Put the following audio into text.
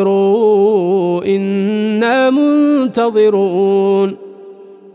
وانتظروا إنا منتظرون